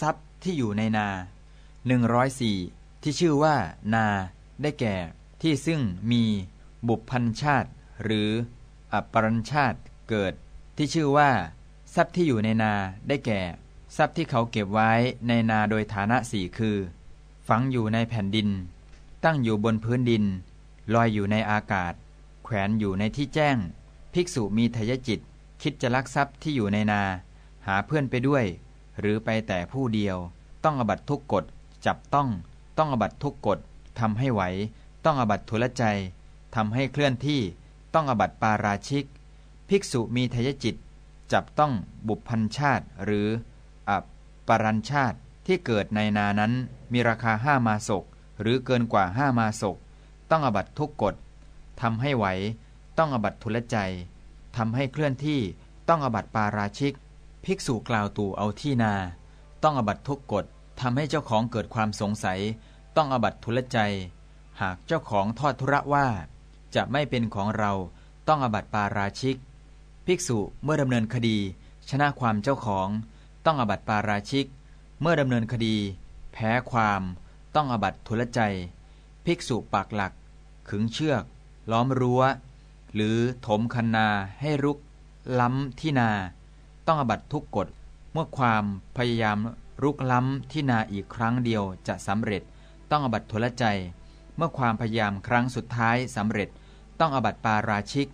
ทรัพย์ที่อยู่ในนา104ที่ชื่อว่า นา ได้แก่ ที่ซึ่งมีบุพพันชาติ หรืออัปปรัญชาติเกิด ที่ชื่อว่า ทรัพย์ที่อยู่ในนาได้แก่ ทรัพย์ที่เขาเก็บไว้ในนาโดยฐานะสี่คือ ฝังอยู่ในแผ่นดิน ตั้งอยู่บนพื้นดิน ลอยอยู่ในอากาศ แขวนอยู่ในที่แจ้ง ภิกษุมีทยจิต คิดจะลักทรัพย์ที่อยู่ในนา หาเพื่อนไปด้วย หรือไปแต่ผู้เดียว ต้องอบัตทุกกฎจับต้อง ต้องอบัตทุกกฎทำให้ไหว ต้องอบัตทุลใจทำให้เคลื่อนที่ต้องอบัตปาราชิก ภิกษุมีทยจิต จับต้องบุพพันชาติหรืออปปรัญชาติที่เกิดในนานั้นมีราคาห้ามาศก หรือเกินกว่าห้ามาศก ต้องอบัตทุกกฎทำให้ไหว ต้องอบัตทุลใจทำให้เคลื่อนที่ต้องอบัตปาราชิก ภิกษุกล่าวตู่เอาที่นา ต้องอบัตทุกกฎทำให้เจ้าของเกิดความสงสัย ต้องอบัตทุลใจ หากเจ้าของทอดทุระว่า จะไม่เป็นของเราต้องอบัตปาราชิก ภิกษุเมื่อดำเนินคดี ชนะความเจ้าของ ต้องอบัตปาราชิก เมื่อดำเนินคดี แพ้ความ ต้องอบัตทุลใจ ภิกษุปากหลัก ขึงเชือก ล้อมรั้ว หรือถมคันนาให้รุก ล้ำที่นา ต้องอบัตทุกกฎ เมื่อความพยายามรุกล้ำที่นาอีกครั้งเดียวจะสำเร็จ ต้องอบัตทุลใจ เมื่อความพยายามครั้งสุดท้ายสำเร็จ ต้องอบัตปาราชิก